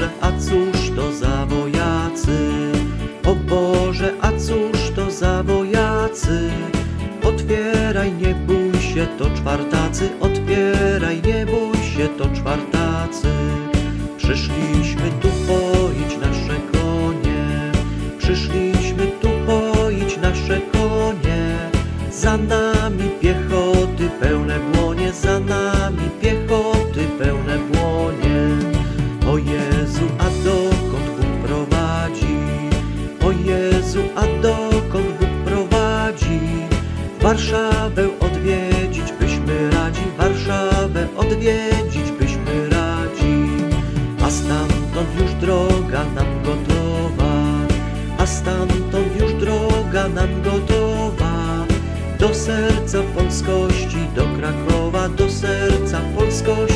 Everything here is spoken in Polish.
Boże, a cóż to za wojacy? O Boże, a cóż to za wojacy? Otwieraj, nie bój się, to czwartacy, otwieraj, nie bój się, to czwartacy. Przyszliśmy tu poić nasze konie, przyszliśmy tu poić nasze konie. Za nami piechoty pełne błonie, za nami Warszawę odwiedzić byśmy radzi, Warszawę odwiedzić byśmy radzi. A stamtąd już droga nam gotowa, a stamtąd już droga nam gotowa. Do serca polskości, do Krakowa, do serca polskości.